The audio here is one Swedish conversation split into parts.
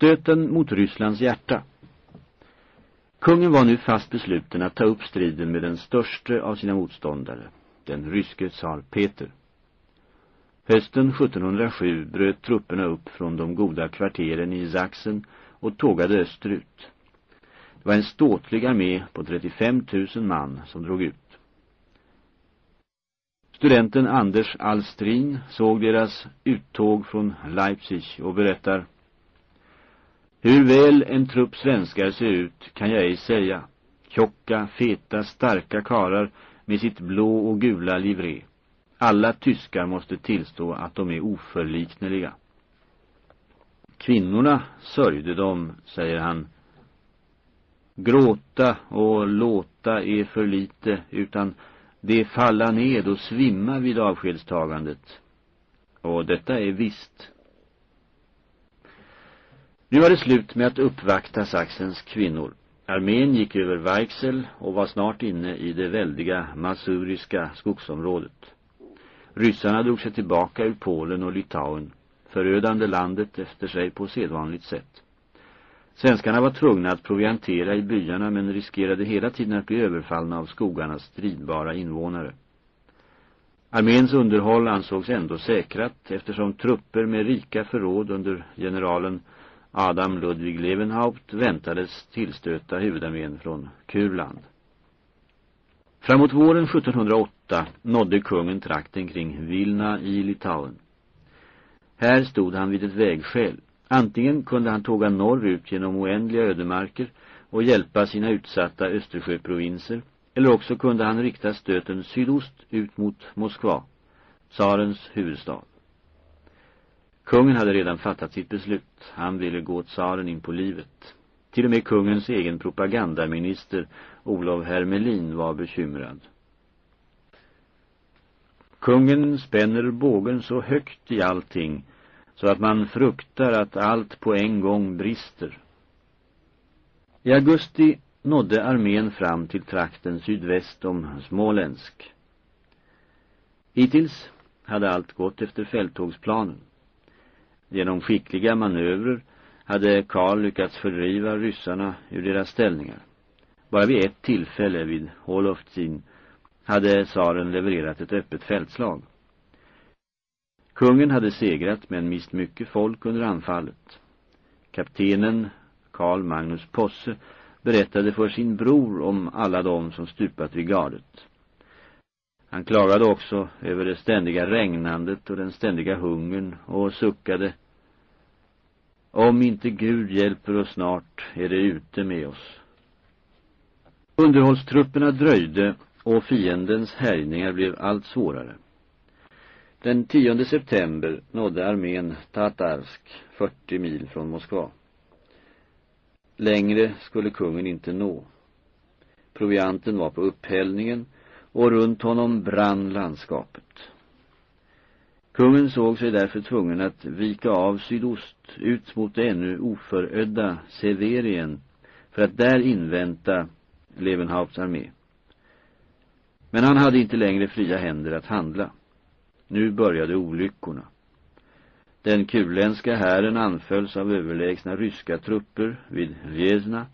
Stöten mot Rysslands hjärta. Kungen var nu fast besluten att ta upp striden med den störste av sina motståndare, den ryske tsar Peter. Hösten 1707 bröt trupperna upp från de goda kvarteren i Sachsen och tågade österut. Det var en ståtlig armé på 35 000 man som drog ut. Studenten Anders Alstrin såg deras uttåg från Leipzig och berättar hur väl en trupp svenskar ser ut kan jag ej säga. Tjocka, feta, starka karar med sitt blå och gula livré. Alla tyskar måste tillstå att de är oförlikneliga. Kvinnorna sörjde dem, säger han. Gråta och låta är för lite, utan det falla ned och svimma vid avskedstagandet. Och detta är visst. Nu var det slut med att uppvakta Saxens kvinnor. Armén gick över Weichsel och var snart inne i det väldiga masuriska skogsområdet. Ryssarna drog sig tillbaka ur Polen och Litauen, förödande landet efter sig på sedvanligt sätt. Svenskarna var tvungna att proviantera i byarna men riskerade hela tiden att bli överfallna av skogarnas stridbara invånare. Arméns underhåll ansågs ändå säkrat eftersom trupper med rika förråd under generalen Adam Ludwig Levenhaupt väntades tillstöta huvudarmén från Kurland. Framåt våren 1708 nådde kungen trakten kring Vilna i Litauen. Här stod han vid ett vägskäl. Antingen kunde han tåga norrut genom oändliga ödemarker och hjälpa sina utsatta Östersjöprovinser, eller också kunde han rikta stöten sydost ut mot Moskva, tsarens huvudstad. Kungen hade redan fattat sitt beslut. Han ville gå tsaren in på livet. Till och med kungens egen propagandaminister Olof Hermelin var bekymrad. Kungen spänner bågen så högt i allting så att man fruktar att allt på en gång brister. I augusti nådde armén fram till trakten sydväst om Småländsk. Hittills hade allt gått efter fälttågsplanen. Genom skickliga manövrer hade Karl lyckats fördriva ryssarna ur deras ställningar. Bara vid ett tillfälle vid Holoftzin hade tsaren levererat ett öppet fältslag. Kungen hade segrat men mist mycket folk under anfallet. Kaptenen Karl Magnus Posse berättade för sin bror om alla de som stupat vid gardet. Han klagade också över det ständiga regnandet och den ständiga hungern och suckade Om inte Gud hjälper oss snart är det ute med oss. Underhållstrupperna dröjde och fiendens härjningar blev allt svårare. Den 10 september nådde armén Tatarsk 40 mil från Moskva. Längre skulle kungen inte nå. Provianten var på upphällningen och runt honom brann landskapet. Kungen såg sig därför tvungen att vika av sydost ut mot det ännu oförödda Severien för att där invänta Levenhaupts armé. Men han hade inte längre fria händer att handla. Nu började olyckorna. Den kurländska hären anfölls av överlägsna ryska trupper vid Vjesna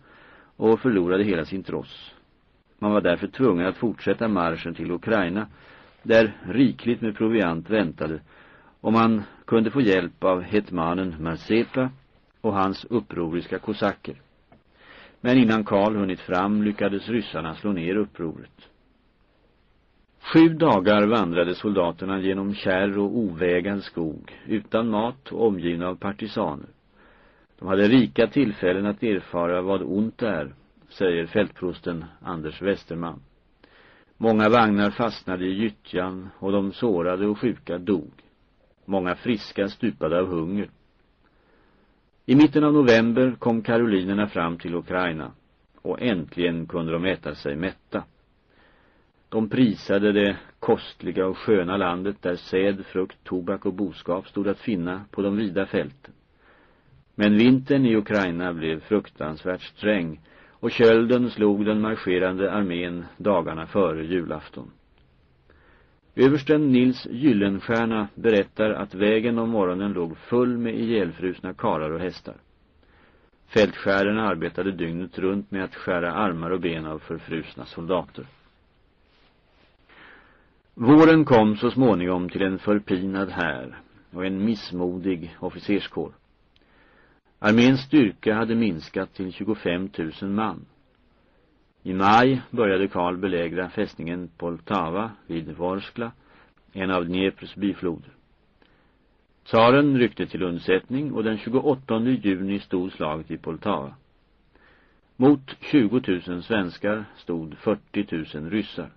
och förlorade hela sin tross. Man var därför tvungen att fortsätta marschen till Ukraina där rikligt med proviant väntade och man kunde få hjälp av hetmanen Marsepa och hans upproriska kosacker. Men innan Karl hunnit fram lyckades ryssarna slå ner upproret. Sju dagar vandrade soldaterna genom kärr och ovägad skog, utan mat och omgivna av partisaner. De hade rika tillfällen att erfara vad ont är, säger fältprosten Anders Westerman. Många vagnar fastnade i gyttjan och de sårade och sjuka dog. Många friska stupade av hunger. I mitten av november kom karolinerna fram till Ukraina och äntligen kunde de äta sig mätta. De prisade det kostliga och sköna landet där säd, frukt, tobak och boskap stod att finna på de vida fälten. Men vintern i Ukraina blev fruktansvärt sträng och kölden slog den marscherande armén dagarna före julafton. Översten Nils Gyllenstierna berättar att vägen om morgonen låg full med ihjälfrusna karar och hästar. Fältskärerna arbetade dygnet runt med att skära armar och ben av förfrusna soldater. Våren kom så småningom till en förpinad här och en missmodig officerskår. Arméns styrka hade minskat till 25 000 man. I maj började Karl belägra fästningen Poltava vid Vorskla, en av Dneprs bifloder. Tsaren ryckte till undsättning och den 28 juni stod slaget i Poltava. Mot 20 000 svenskar stod 40 000 ryssar.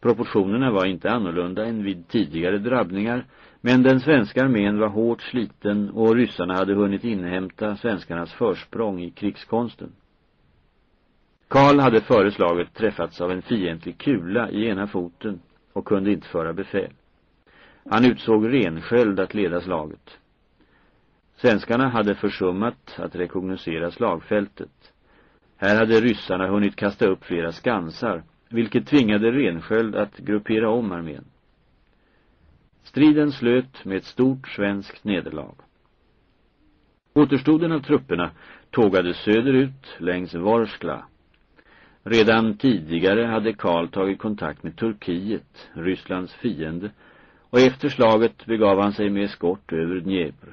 Proportionerna var inte annorlunda än vid tidigare drabbningar, men den svenska armén var hårt sliten och ryssarna hade hunnit inhämta svenskarnas försprång i krigskonsten. Karl hade föreslaget träffats av en fientlig kula i ena foten och kunde inte föra befäl. Han utsåg Rensköld att leda slaget. Svenskarna hade försummat att rekognosera slagfältet. Här hade ryssarna hunnit kasta upp flera skansar, vilket tvingade Rensköld att gruppera om armén. Striden slöt med ett stort svenskt nederlag. Återstoden av trupperna tågade söderut längs Vorskla. Redan tidigare hade Karl tagit kontakt med Turkiet, Rysslands fiende, och efter slaget begav han sig med eskort över Dnepr.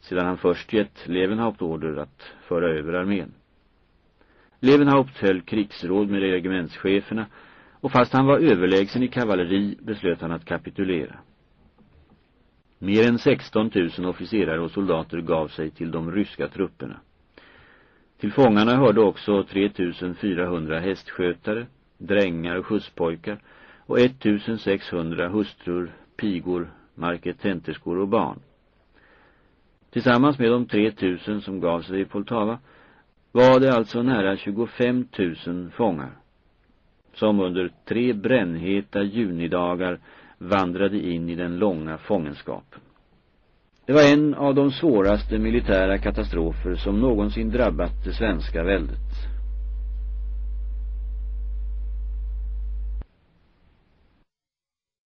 Sedan han först gett Levenhaupt order att föra över armén. Levenhaupt höll krigsråd med regementscheferna och fast han var överlägsen i kavalleri beslöt han att kapitulera. Mer än 16 000 officerare och soldater gav sig till de ryska trupperna. Till fångarna hörde också 3 400 hästskötare, drängar och skjutspojkar och 1600 hustrur, pigor, marketenterskor och barn. Tillsammans med de 3000 som gav sig i Poltava var det alltså nära 25 000 fångar som under tre brännheta junidagar vandrade in i den långa fångenskapen. Det var en av de svåraste militära katastrofer som någonsin drabbat det svenska väldet.